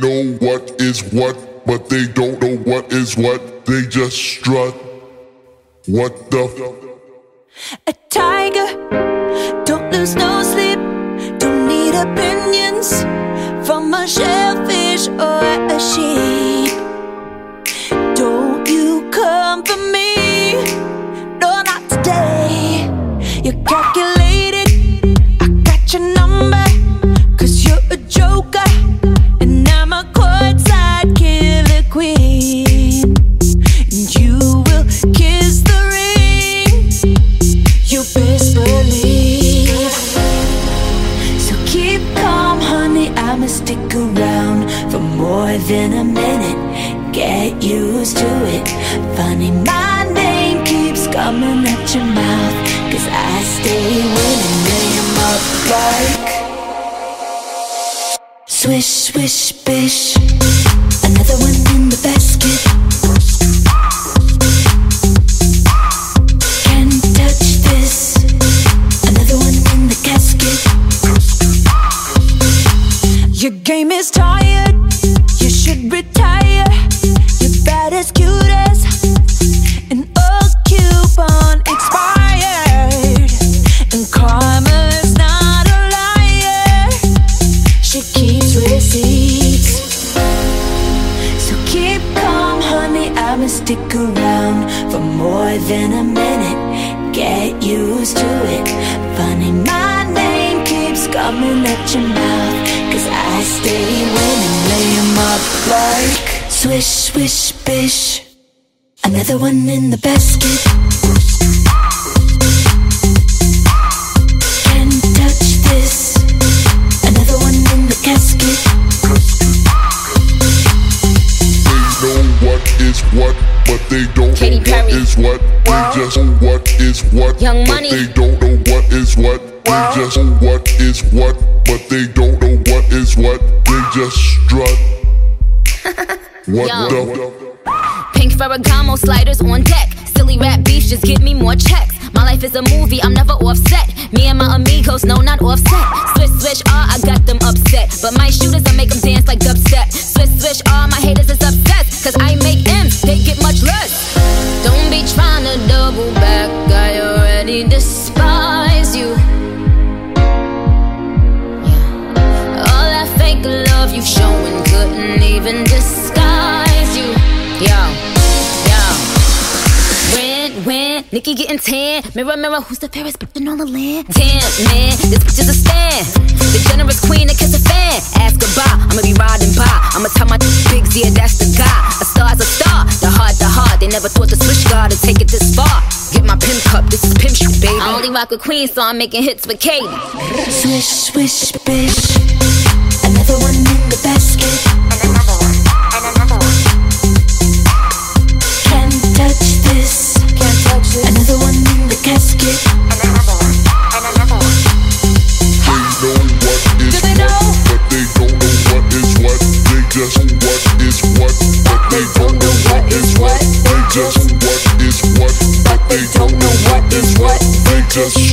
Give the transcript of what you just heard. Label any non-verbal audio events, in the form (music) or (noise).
know what is what, but they don't know what is what. They just strut. What the? F- a tiger, don't lose no sleep. Don't need opinions from a shellfish I'ma stick around for more than a minute. Get used to it. Funny, my name keeps coming at your mouth. Cause I stay winning, 'em up like. Swish, swish, bish. Another one in the basket. Game is tired. You should retire. You're bad as cute as an old coupon expired. And karma's not a liar. She keeps receipts. So keep calm, honey. I'ma stick around for more than a minute. Get used to it. Funny, my name keeps coming at your mouth. Cause I stay winning, lay 'em up like swish, swish, bish. Another one in the basket. Can't touch this. Another one in the casket. They know what is what, but they don't Katy know Perry. what is what. They just know what is what, Young but Money. they don't know what is what. They just know what is what, but they don't know what is what. They just strut. (laughs) what the? Pink Ferragamo sliders on deck. Silly rap beefs just give me more checks. My life is a movie, I'm never offset. Me and my amigos, no, not offset. Swish, swish, ah, I got them upset. But my shooters, I make them dance like dubstep. Swish, swish, ah, my haters is obsessed. Cause I make M's, they get much less. Don't be trying to double back, I already despise love you showing couldn't even disguise you. Yo, yo. When, when, Nicki getting tan. Mirror, mirror, who's the fairest bitch on the land? Damn, man, this bitch is a stand. The generous queen that kiss a fan. Ask goodbye, I'ma be riding by. I'ma tell my big yeah, that's the guy. A star's a star, the heart, the heart. They never thought the switch guard to take it this far. Get my pimp cup, this is pimp shoot, baby. I only rock with queens, so I'm making hits with Katy. Swish, swish, bish. Just